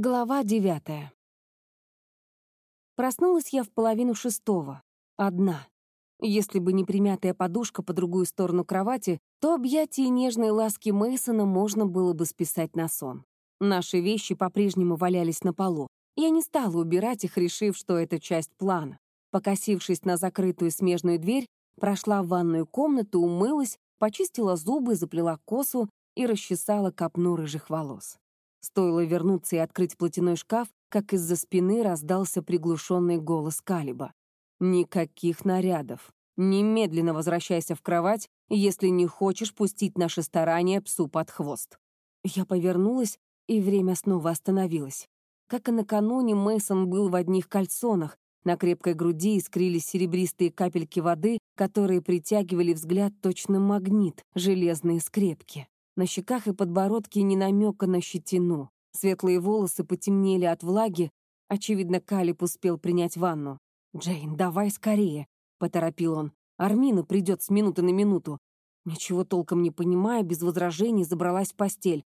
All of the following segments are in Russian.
Глава девятая. Проснулась я в половину шестого. Одна. Если бы не примятая подушка по другую сторону кровати, то объятия и нежные ласки Мейсона можно было бы списать на сон. Наши вещи по-прежнему валялись на полу. Я не стала убирать их, решив, что это часть плана. Покосившись на закрытую смежную дверь, прошла в ванную комнату, умылась, почистила зубы, заплела косу и расчесала копну рыжих волос. Стоило вернуться и открыть платяной шкаф, как из-за спины раздался приглушенный голос Калиба. «Никаких нарядов. Немедленно возвращайся в кровать, если не хочешь пустить наше старание псу под хвост». Я повернулась, и время снова остановилось. Как и накануне, Мейсон был в одних кальсонах. На крепкой груди искрились серебристые капельки воды, которые притягивали взгляд точно магнит, железные скрепки. На щеках и подбородке ни намека на щетину. Светлые волосы потемнели от влаги. Очевидно, Калиб успел принять ванну. «Джейн, давай скорее», — поторопил он. «Армина придет с минуты на минуту». Ничего толком не понимая, без возражений забралась в постель.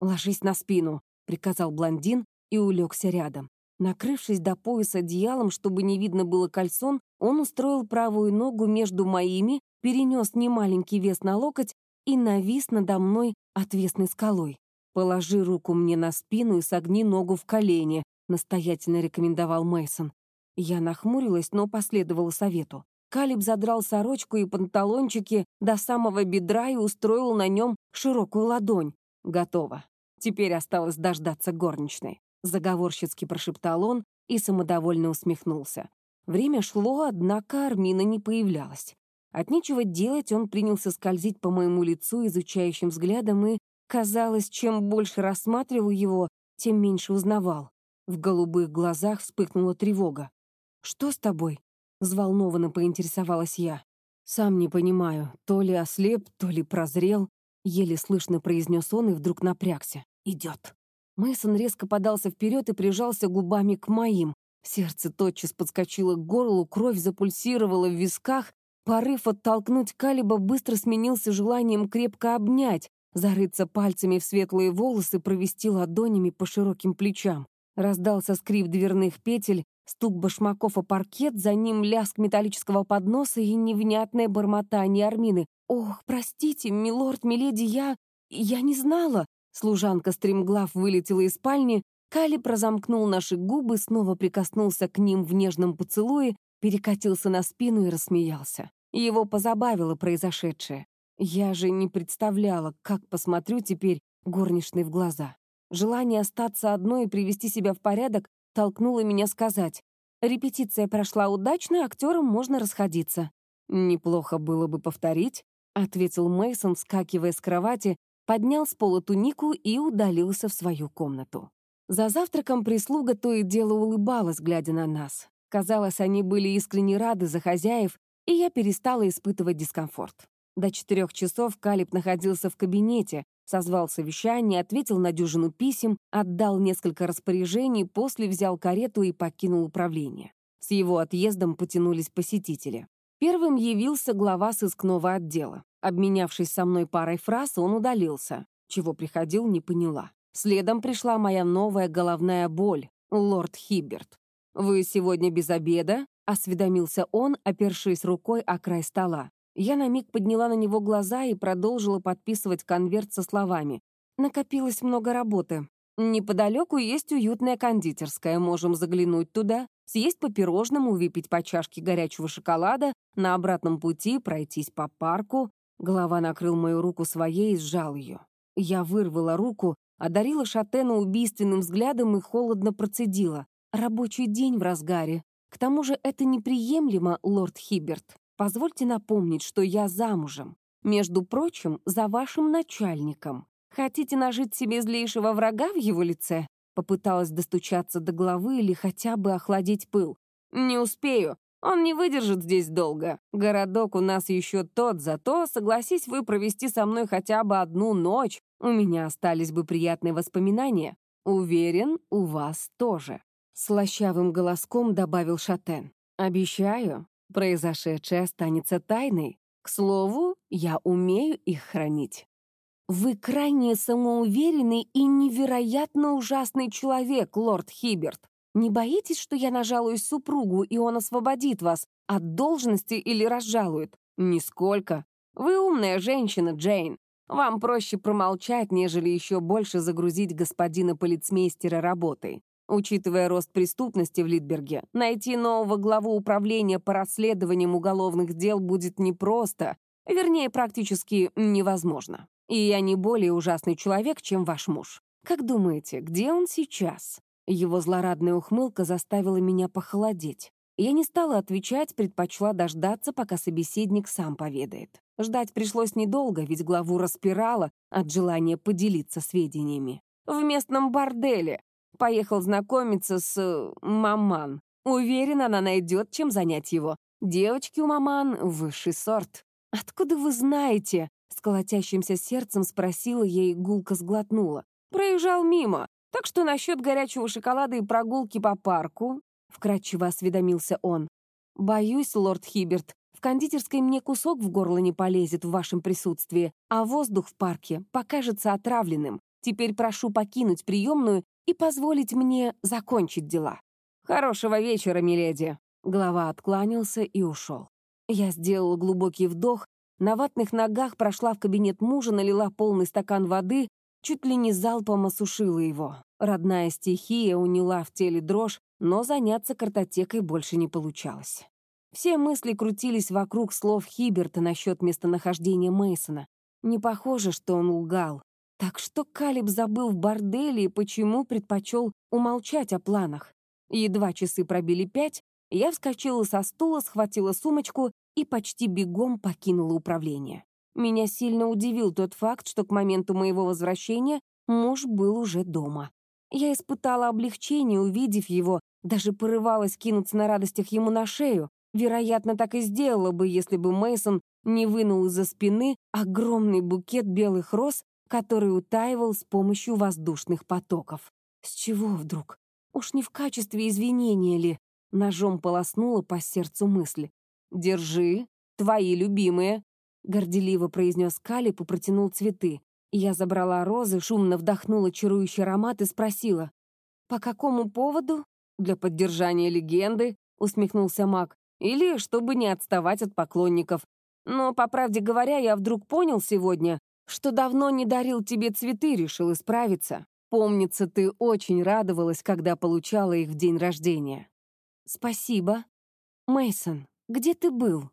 «Ложись на спину», — приказал блондин и улегся рядом. Накрывшись до пояса одеялом, чтобы не видно было кальсон, он устроил правую ногу между моими, перенес немаленький вес на локоть и навис надо мной отвесной скалой. «Положи руку мне на спину и согни ногу в колени», настоятельно рекомендовал Мейсон. Я нахмурилась, но последовала совету. Калиб задрал сорочку и панталончики до самого бедра и устроил на нем широкую ладонь. «Готово. Теперь осталось дождаться горничной», — заговорщицки прошептал он и самодовольно усмехнулся. Время шло, однако Армина не появлялась. От нечего делать он принялся скользить по моему лицу изучающим взглядом и, казалось, чем больше рассматривал его, тем меньше узнавал. В голубых глазах вспыхнула тревога. «Что с тобой?» — взволнованно поинтересовалась я. «Сам не понимаю, то ли ослеп, то ли прозрел», — еле слышно произнес он и вдруг напрягся. «Идет». Мейсон резко подался вперед и прижался губами к моим. Сердце тотчас подскочило к горлу, кровь запульсировала в висках, Порыв оттолкнуть Калиба быстро сменился желанием крепко обнять, зарыться пальцами в светлые волосы, провести ладонями по широким плечам. Раздался скрип дверных петель, стук башмаков о паркет, за ним лязг металлического подноса и невнятное бормотание Армины. «Ох, простите, милорд, миледи, я... я не знала!» Служанка стремглав вылетела из спальни, Калиб разомкнул наши губы, снова прикоснулся к ним в нежном поцелуе, перекатился на спину и рассмеялся. Его позабавило произошедшее. Я же не представляла, как посмотрю теперь горничной в глаза. Желание остаться одной и привести себя в порядок толкнуло меня сказать. «Репетиция прошла удачно, актерам можно расходиться». «Неплохо было бы повторить», — ответил Мейсон, вскакивая с кровати, поднял с пола тунику и удалился в свою комнату. За завтраком прислуга то и дело улыбалась, глядя на нас. Казалось, они были искренне рады за хозяев и я перестала испытывать дискомфорт. До четырех часов Калиб находился в кабинете, созвал совещание, ответил на дюжину писем, отдал несколько распоряжений, после взял карету и покинул управление. С его отъездом потянулись посетители. Первым явился глава сыскного отдела. Обменявшись со мной парой фраз, он удалился. Чего приходил, не поняла. Следом пришла моя новая головная боль, лорд Хиберт. «Вы сегодня без обеда?» Осведомился он, опершись рукой о край стола. Я на миг подняла на него глаза и продолжила подписывать конверт со словами. Накопилось много работы. Неподалеку есть уютная кондитерская, можем заглянуть туда, съесть по пирожному, выпить по чашке горячего шоколада, на обратном пути пройтись по парку. Голова накрыл мою руку своей и сжал ее. Я вырвала руку, одарила Шатена убийственным взглядом и холодно процедила. Рабочий день в разгаре. К тому же это неприемлемо, лорд Хиберт. Позвольте напомнить, что я замужем. Между прочим, за вашим начальником. Хотите нажить себе злейшего врага в его лице? Попыталась достучаться до главы или хотя бы охладить пыл. Не успею. Он не выдержит здесь долго. Городок у нас еще тот, зато, согласись вы провести со мной хотя бы одну ночь, у меня остались бы приятные воспоминания. Уверен, у вас тоже. Слащавым голоском добавил Шатен. «Обещаю, произошедшее останется тайной. К слову, я умею их хранить». «Вы крайне самоуверенный и невероятно ужасный человек, лорд Хиберт. Не боитесь, что я нажалуюсь супругу, и он освободит вас от должности или разжалует? Нисколько. Вы умная женщина, Джейн. Вам проще промолчать, нежели еще больше загрузить господина полицмейстера работой. Учитывая рост преступности в Литберге, найти нового главу управления по расследованиям уголовных дел будет непросто, вернее, практически невозможно. И я не более ужасный человек, чем ваш муж. Как думаете, где он сейчас? Его злорадная ухмылка заставила меня похолодеть. Я не стала отвечать, предпочла дождаться, пока собеседник сам поведает. Ждать пришлось недолго, ведь главу распирала от желания поделиться сведениями. В местном борделе. Поехал знакомиться с... Э, маман. Уверена, она найдет, чем занять его. Девочки у маман — высший сорт. «Откуда вы знаете?» С колотящимся сердцем спросила и гулко сглотнула. «Проезжал мимо. Так что насчет горячего шоколада и прогулки по парку — вкратчиво осведомился он. «Боюсь, лорд Хиберт, в кондитерской мне кусок в горло не полезет в вашем присутствии, а воздух в парке покажется отравленным. Теперь прошу покинуть приемную и позволить мне закончить дела». «Хорошего вечера, миледи!» Глава откланялся и ушел. Я сделала глубокий вдох, на ватных ногах прошла в кабинет мужа, налила полный стакан воды, чуть ли не залпом осушила его. Родная стихия уняла в теле дрожь, но заняться картотекой больше не получалось. Все мысли крутились вокруг слов Хиберта насчет местонахождения Мейсона. Не похоже, что он лгал. Так что Калиб забыл в борделе и почему предпочел умолчать о планах? Едва часы пробили пять, я вскочила со стула, схватила сумочку и почти бегом покинула управление. Меня сильно удивил тот факт, что к моменту моего возвращения муж был уже дома. Я испытала облегчение, увидев его, даже порывалась кинуться на радостях ему на шею. Вероятно, так и сделала бы, если бы Мейсон не вынул из-за спины огромный букет белых роз, который утаивал с помощью воздушных потоков. С чего вдруг? Уж не в качестве извинения ли? Ножом полоснула по сердцу мысль. «Держи, твои любимые», — горделиво произнес Калип и протянул цветы. Я забрала розы, шумно вдохнула чарующий аромат и спросила. «По какому поводу?» «Для поддержания легенды», — усмехнулся маг. «Или чтобы не отставать от поклонников. Но, по правде говоря, я вдруг понял сегодня, что давно не дарил тебе цветы, решил исправиться. Помнится, ты очень радовалась, когда получала их в день рождения». «Спасибо. Мейсон, где ты был?»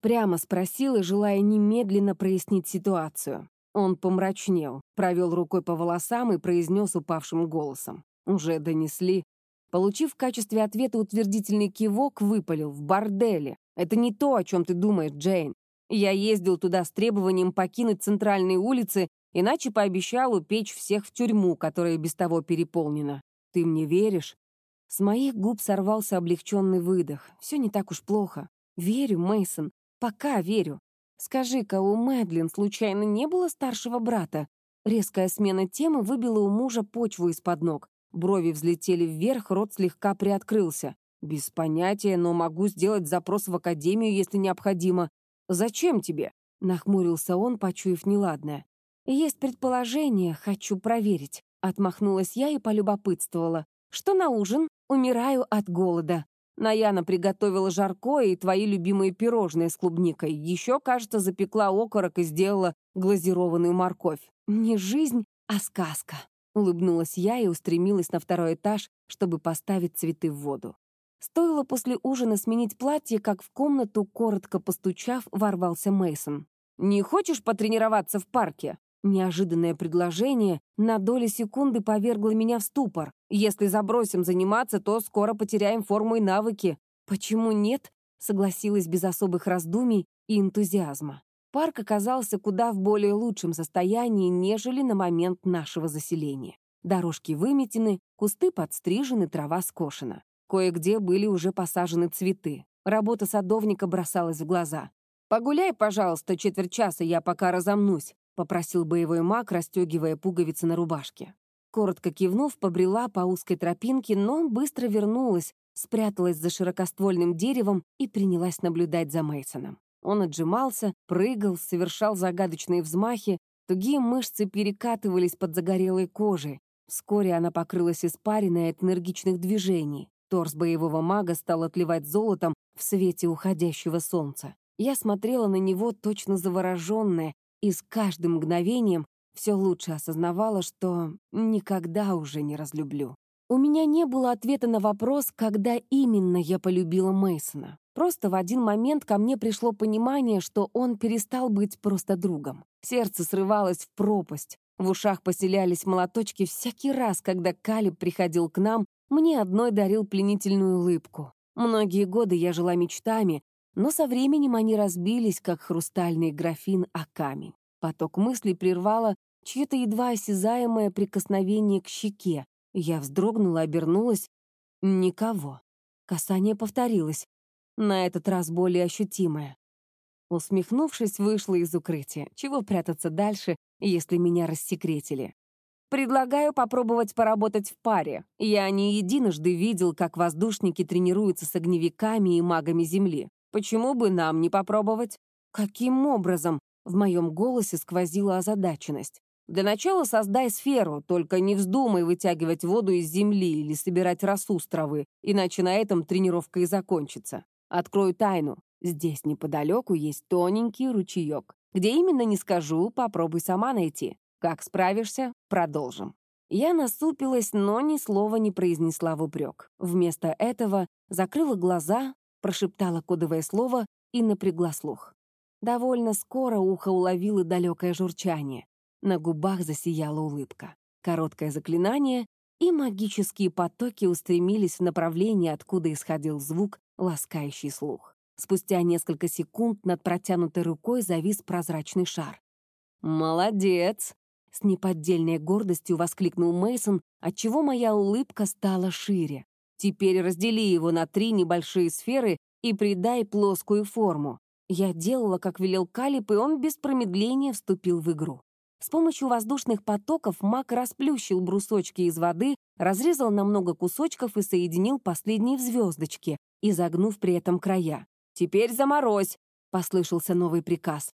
Прямо спросила, желая немедленно прояснить ситуацию. Он помрачнел, провел рукой по волосам и произнес упавшим голосом. «Уже донесли». Получив в качестве ответа утвердительный кивок, выпалил «в борделе». «Это не то, о чем ты думаешь, Джейн. Я ездил туда с требованием покинуть центральные улицы, иначе пообещал упечь всех в тюрьму, которая без того переполнена. Ты мне веришь?» С моих губ сорвался облегченный выдох. Все не так уж плохо. Верю, Мейсон. Пока верю. «Скажи-ка, у Мэдлин случайно не было старшего брата?» Резкая смена темы выбила у мужа почву из-под ног. Брови взлетели вверх, рот слегка приоткрылся. «Без понятия, но могу сделать запрос в академию, если необходимо. Зачем тебе?» Нахмурился он, почуяв неладное. «Есть предположение, хочу проверить». Отмахнулась я и полюбопытствовала. «Что на ужин? Умираю от голода». Наяна приготовила жаркое и твои любимые пирожные с клубникой. Еще, кажется, запекла окорок и сделала глазированную морковь. Не жизнь, а сказка. Улыбнулась я и устремилась на второй этаж, чтобы поставить цветы в воду. Стоило после ужина сменить платье, как в комнату, коротко постучав, ворвался Мейсон. «Не хочешь потренироваться в парке?» Неожиданное предложение на доли секунды повергло меня в ступор. Если забросим заниматься, то скоро потеряем форму и навыки. Почему нет? Согласилась без особых раздумий и энтузиазма. Парк оказался куда в более лучшем состоянии, нежели на момент нашего заселения. Дорожки выметены, кусты подстрижены, трава скошена. Кое-где были уже посажены цветы. Работа садовника бросалась в глаза. «Погуляй, пожалуйста, четверть часа, я пока разомнусь», — попросил боевой маг, расстегивая пуговицы на рубашке. Коротко кивнув, побрела по узкой тропинке, но быстро вернулась, спряталась за широкоствольным деревом и принялась наблюдать за Мейсоном. Он отжимался, прыгал, совершал загадочные взмахи, Тугие мышцы перекатывались под загорелой кожей. Вскоре она покрылась испариной от энергичных движений. Торс боевого мага стал отливать золотом в свете уходящего солнца. Я смотрела на него точно завороженная, и с каждым мгновением все лучше осознавала, что никогда уже не разлюблю. У меня не было ответа на вопрос, когда именно я полюбила Мейсона. Просто в один момент ко мне пришло понимание, что он перестал быть просто другом. Сердце срывалось в пропасть. В ушах поселялись молоточки всякий раз, когда Калиб приходил к нам, мне одной дарил пленительную улыбку. Многие годы я жила мечтами, но со временем они разбились, как хрустальный графин о камень. Поток мыслей прервало чье-то едва осязаемое прикосновение к щеке. Я вздрогнула, обернулась. Никого. Касание повторилось, на этот раз более ощутимое. Усмехнувшись, вышла из укрытия. Чего прятаться дальше, если меня рассекретили? Предлагаю попробовать поработать в паре. Я не единожды видел, как воздушники тренируются с огневиками и магами Земли. Почему бы нам не попробовать? Каким образом? В моем голосе сквозила озадаченность. Для начала создай сферу, только не вздумай вытягивать воду из земли или собирать росу с травы, иначе на этом тренировка и закончится. Открою тайну. Здесь неподалеку есть тоненький ручеек. Где именно, не скажу, попробуй сама найти. Как справишься, продолжим. Я насупилась, но ни слова не произнесла в упрек. Вместо этого закрыла глаза, прошептала кодовое слово и напрягла слух. Довольно скоро ухо уловило далекое журчание. На губах засияла улыбка. Короткое заклинание, и магические потоки устремились в направлении, откуда исходил звук, ласкающий слух. Спустя несколько секунд над протянутой рукой завис прозрачный шар. «Молодец!» — с неподдельной гордостью воскликнул Мейсон, отчего моя улыбка стала шире. «Теперь раздели его на три небольшие сферы и придай плоскую форму». Я делала, как велел Калип, и он без промедления вступил в игру. С помощью воздушных потоков маг расплющил брусочки из воды, разрезал на много кусочков и соединил последние в звездочки, изогнув при этом края. «Теперь заморозь!» — послышался новый приказ.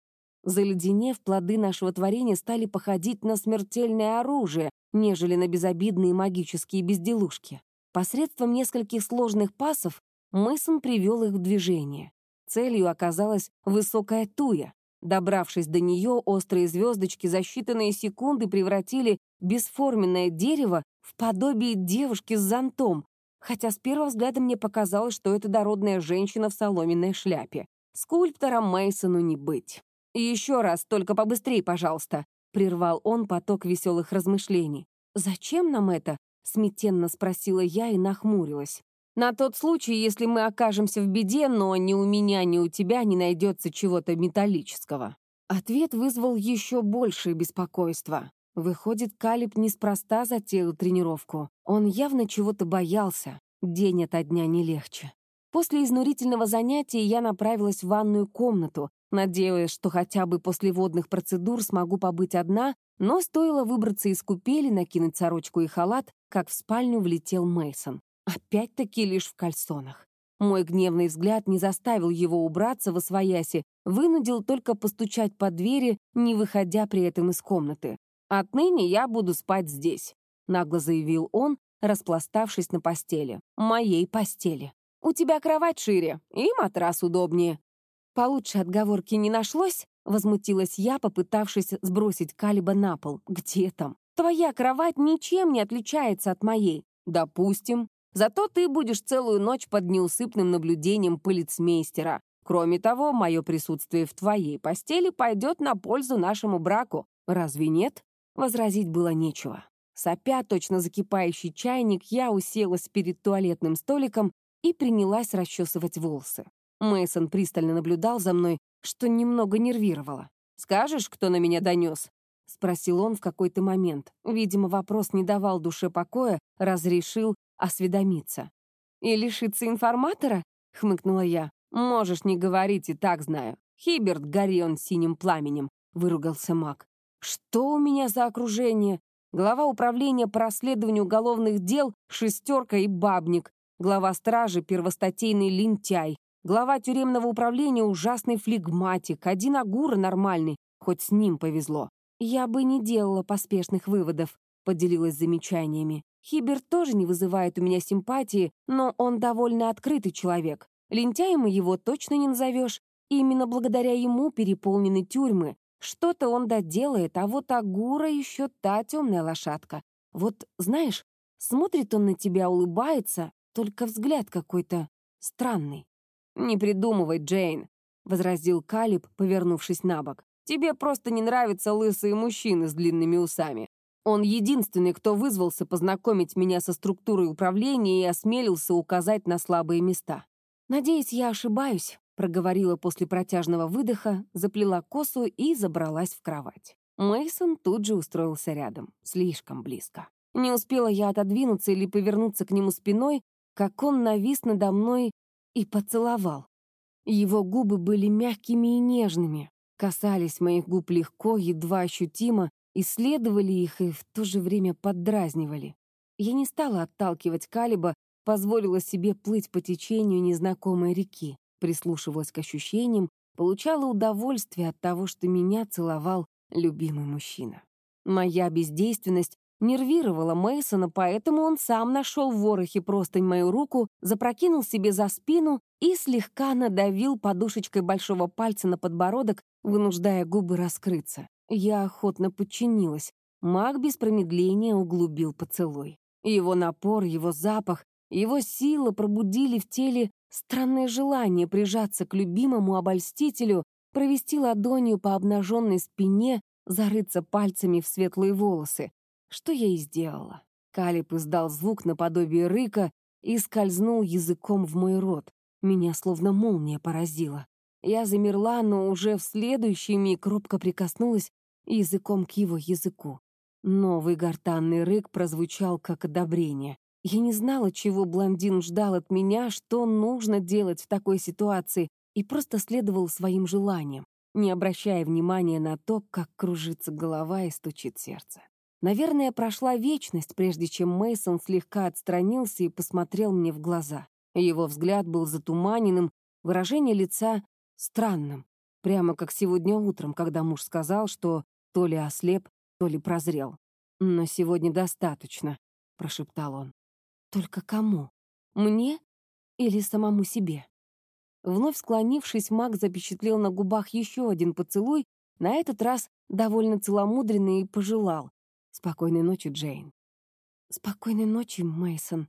Заледенев, плоды нашего творения стали походить на смертельное оружие, нежели на безобидные магические безделушки. Посредством нескольких сложных пасов Мэйсон привел их в движение. Целью оказалась высокая туя. Добравшись до нее, острые звездочки за считанные секунды превратили бесформенное дерево в подобие девушки с зонтом, хотя с первого взгляда мне показалось, что это дородная женщина в соломенной шляпе. Скульптором Мейсону не быть. «И еще раз, только побыстрее, пожалуйста», — прервал он поток веселых размышлений. «Зачем нам это?» — смятенно спросила я и нахмурилась. На тот случай, если мы окажемся в беде, но ни у меня, ни у тебя не найдется чего-то металлического. Ответ вызвал еще большее беспокойство. Выходит, Калиб неспроста затеял тренировку. Он явно чего-то боялся. День ото дня не легче. После изнурительного занятия я направилась в ванную комнату, надеясь, что хотя бы после водных процедур смогу побыть одна, но стоило выбраться из купели, накинуть сорочку и халат, как в спальню влетел Мейсон. Опять-таки лишь в кальсонах. Мой гневный взгляд не заставил его убраться во свояси, вынудил только постучать по двери, не выходя при этом из комнаты. «Отныне я буду спать здесь», — нагло заявил он, распластавшись на постели. «Моей постели. У тебя кровать шире и матрас удобнее». Получше отговорки не нашлось, возмутилась я, попытавшись сбросить Калиба на пол. «Где там? Твоя кровать ничем не отличается от моей. Допустим, Зато ты будешь целую ночь под неусыпным наблюдением полицмейстера. Кроме того, мое присутствие в твоей постели пойдет на пользу нашему браку. Разве нет?» Возразить было нечего. Сопя точно закипающий чайник, я уселась перед туалетным столиком и принялась расчесывать волосы. Мейсон пристально наблюдал за мной, что немного нервировало. «Скажешь, кто на меня донес?» — спросил он в какой-то момент. Видимо, вопрос не давал душе покоя, разрешил осведомиться. «И лишиться информатора?» — хмыкнула я. «Можешь не говорить, и так знаю. Хиберт, гори синим пламенем», — выругался маг. «Что у меня за окружение? Глава управления по расследованию уголовных дел — шестерка и бабник. Глава стражи — первостатейный лентяй. Глава тюремного управления — ужасный флегматик. Один агура нормальный, хоть с ним повезло. «Я бы не делала поспешных выводов», — поделилась замечаниями. «Хиберт тоже не вызывает у меня симпатии, но он довольно открытый человек. Лентяем его точно не назовешь. Именно благодаря ему переполнены тюрьмы. Что-то он доделает, а вот Агура еще та темная лошадка. Вот, знаешь, смотрит он на тебя, улыбается, только взгляд какой-то странный. «Не придумывай, Джейн», — возразил Калиб, повернувшись на бок. «Тебе просто не нравятся лысые мужчины с длинными усами. Он единственный, кто вызвался познакомить меня со структурой управления и осмелился указать на слабые места. Надеюсь, я ошибаюсь, проговорила после протяжного выдоха, заплела косу и забралась в кровать. Мейсон тут же устроился рядом, слишком близко. Не успела я отодвинуться или повернуться к нему спиной, как он навис надо мной и поцеловал. Его губы были мягкими и нежными, касались моих губ легко, едва ощутимо, исследовали их и в то же время поддразнивали. Я не стала отталкивать Калиба, позволила себе плыть по течению незнакомой реки прислушивалась к ощущениям, получала удовольствие от того, что меня целовал любимый мужчина. Моя бездейственность нервировала Мейсона, поэтому он сам нашел в ворохе простынь мою руку, запрокинул себе за спину и слегка надавил подушечкой большого пальца на подбородок, вынуждая губы раскрыться. Я охотно подчинилась. Маг без промедления углубил поцелуй. Его напор, его запах, его сила пробудили в теле Странное желание прижаться к любимому обольстителю, провести ладонью по обнаженной спине, зарыться пальцами в светлые волосы. Что я и сделала. Калиб издал звук наподобие рыка и скользнул языком в мой рот. Меня словно молния поразила. Я замерла, но уже в следующий миг робко прикоснулась языком к его языку. Новый гортанный рык прозвучал как одобрение. Я не знала, чего блондин ждал от меня, что нужно делать в такой ситуации, и просто следовал своим желаниям, не обращая внимания на то, как кружится голова и стучит сердце. Наверное, прошла вечность, прежде чем Мейсон слегка отстранился и посмотрел мне в глаза. Его взгляд был затуманенным, выражение лица — странным, прямо как сегодня утром, когда муж сказал, что то ли ослеп, то ли прозрел. «Но сегодня достаточно», — прошептал он. Только кому? Мне или самому себе? Вновь склонившись, маг запечатлел на губах еще один поцелуй, на этот раз довольно целомудренный и пожелал. «Спокойной ночи, Джейн». «Спокойной ночи, Мейсон,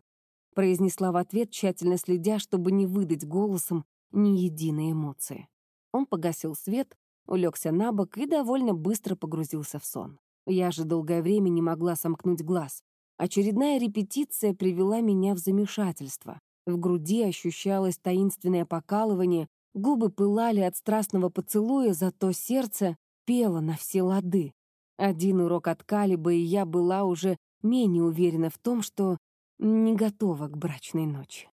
произнесла в ответ, тщательно следя, чтобы не выдать голосом ни единой эмоции. Он погасил свет, улегся на бок и довольно быстро погрузился в сон. Я же долгое время не могла сомкнуть глаз. Очередная репетиция привела меня в замешательство. В груди ощущалось таинственное покалывание, губы пылали от страстного поцелуя, зато сердце пело на все лады. Один урок от Калиба, и я была уже менее уверена в том, что не готова к брачной ночи.